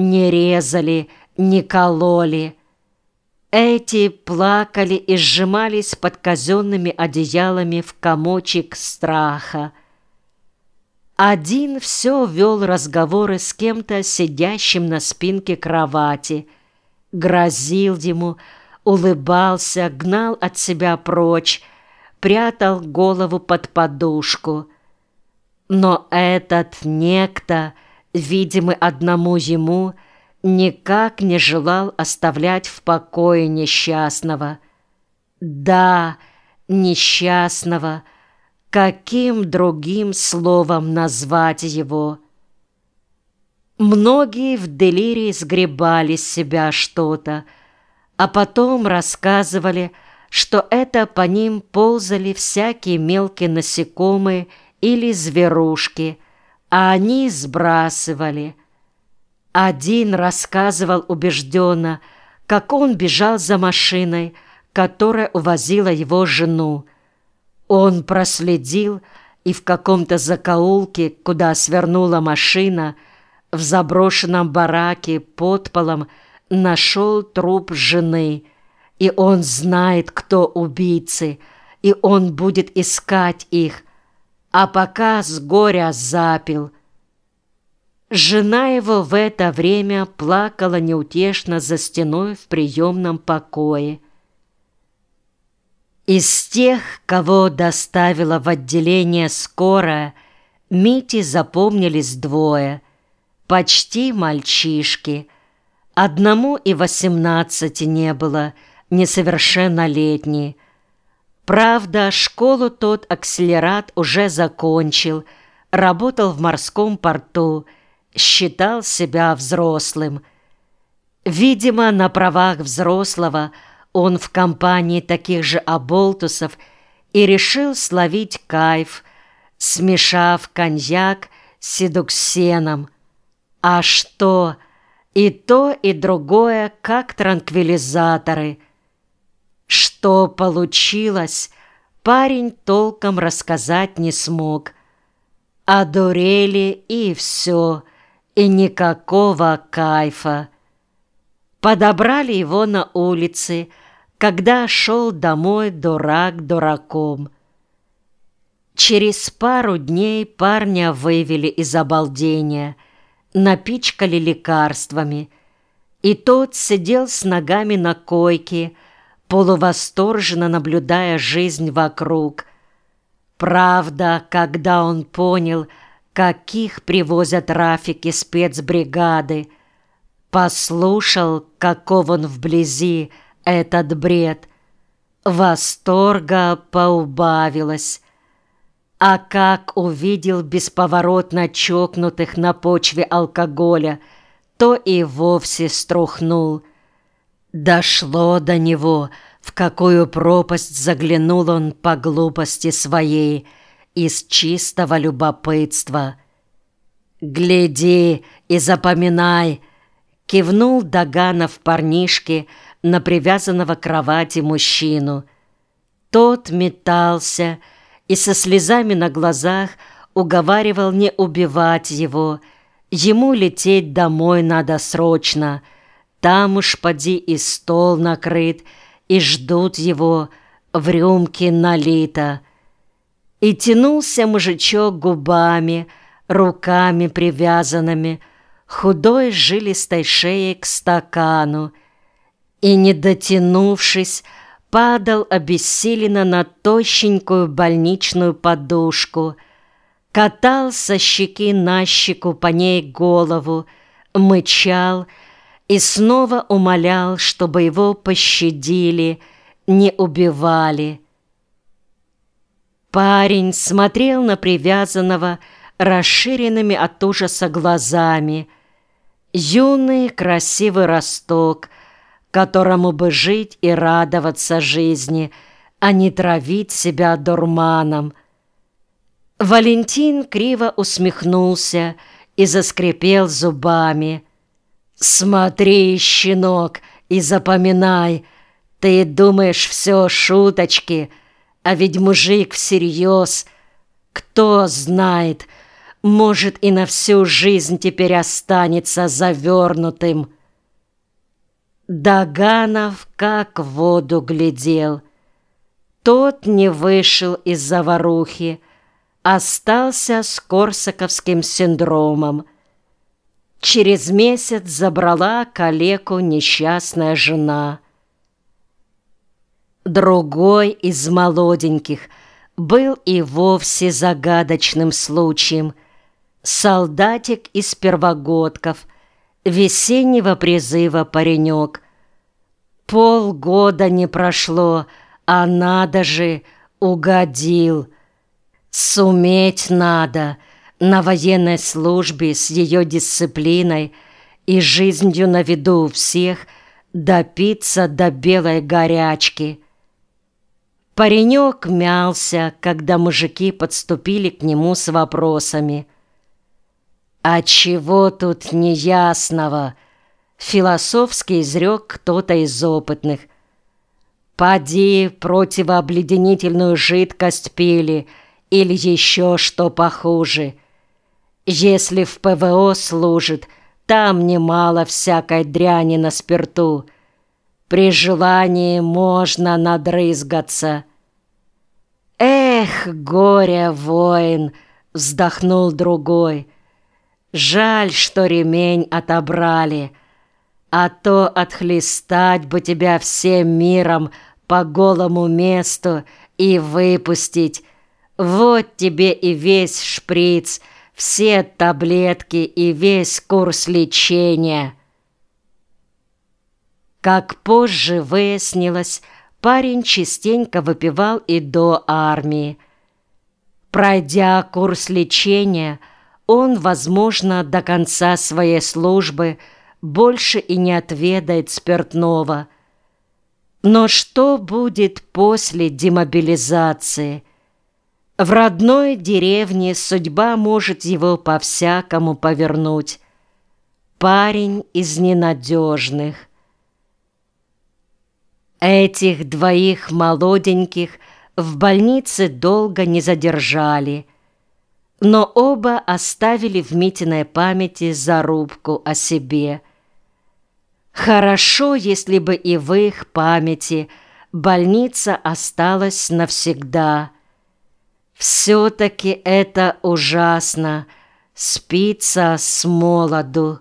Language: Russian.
не резали, не кололи. Эти плакали и сжимались под казенными одеялами в комочек страха. Один все вел разговоры с кем-то, сидящим на спинке кровати, грозил ему, улыбался, гнал от себя прочь, прятал голову под подушку. Но этот некто, видимый одному ему, никак не желал оставлять в покое несчастного. Да, несчастного, каким другим словом назвать его? Многие в делирии сгребали с себя что-то, а потом рассказывали, что это по ним ползали всякие мелкие насекомые или зверушки, а они сбрасывали. Один рассказывал убежденно, как он бежал за машиной, которая увозила его жену. Он проследил, и в каком-то закоулке, куда свернула машина, в заброшенном бараке под полом, нашел труп жены, и он знает, кто убийцы, и он будет искать их, а пока с горя запил. Жена его в это время плакала неутешно за стеной в приемном покое. Из тех, кого доставила в отделение скорая, Мите запомнились двое, почти мальчишки — Одному и восемнадцати не было, несовершеннолетний. Правда, школу тот акселерат уже закончил, работал в морском порту, считал себя взрослым. Видимо, на правах взрослого он в компании таких же оболтусов и решил словить кайф, смешав коньяк с седуксеном. А что... И то, и другое, как транквилизаторы. Что получилось, парень толком рассказать не смог. Одурели и все, и никакого кайфа. Подобрали его на улице, когда шел домой дурак дураком. Через пару дней парня вывели из обалдения — напичкали лекарствами, и тот сидел с ногами на койке, полувосторженно наблюдая жизнь вокруг. Правда, когда он понял, каких привозят трафики спецбригады, послушал, каков он вблизи, этот бред, восторга поубавилось. А как увидел бесповоротно чокнутых на почве алкоголя, то и вовсе струхнул. Дошло до него, в какую пропасть заглянул он по глупости своей, из чистого любопытства. «Гляди и запоминай!» — кивнул Даганов парнишке на привязанного к кровати мужчину. Тот метался, — и со слезами на глазах уговаривал не убивать его. Ему лететь домой надо срочно. Там уж поди и стол накрыт, и ждут его, в рюмке налито. И тянулся мужичок губами, руками привязанными, худой жилистой шеей к стакану, и, не дотянувшись, падал обессиленно на тощенькую больничную подушку, катал со щеки на щеку по ней голову, мычал и снова умолял, чтобы его пощадили, не убивали. Парень смотрел на привязанного расширенными от ужаса глазами. Юный красивый росток — которому бы жить и радоваться жизни, а не травить себя дурманом. Валентин криво усмехнулся и заскрипел зубами. «Смотри, щенок, и запоминай, ты думаешь все шуточки, а ведь мужик всерьез. Кто знает, может, и на всю жизнь теперь останется завернутым. Даганов как в воду глядел. Тот не вышел из заварухи, остался с корсаковским синдромом. Через месяц забрала калеку несчастная жена. Другой из молоденьких был и вовсе загадочным случаем. Солдатик из первогодков, весеннего призыва паренек. Полгода не прошло, а надо же, угодил. Суметь надо — на военной службе с ее дисциплиной и жизнью на виду у всех допиться до белой горячки. Паренек мялся, когда мужики подступили к нему с вопросами. «А чего тут неясного?» — философски изрек кто-то из опытных. «Поди противообледенительную жидкость пили или еще что похуже». Если в ПВО служит, там немало всякой дряни на спирту. При желании можно надрызгаться. «Эх, горе, воин!» — вздохнул другой. «Жаль, что ремень отобрали, а то отхлестать бы тебя всем миром по голому месту и выпустить. Вот тебе и весь шприц — все таблетки и весь курс лечения. Как позже выяснилось, парень частенько выпивал и до армии. Пройдя курс лечения, он, возможно, до конца своей службы больше и не отведает спиртного. Но что будет после демобилизации – в родной деревне судьба может его по-всякому повернуть. Парень из ненадежных. Этих двоих молоденьких в больнице долго не задержали, но оба оставили в Митиной памяти зарубку о себе. Хорошо, если бы и в их памяти больница осталась навсегда – все-таки это ужасно, спится с молоду.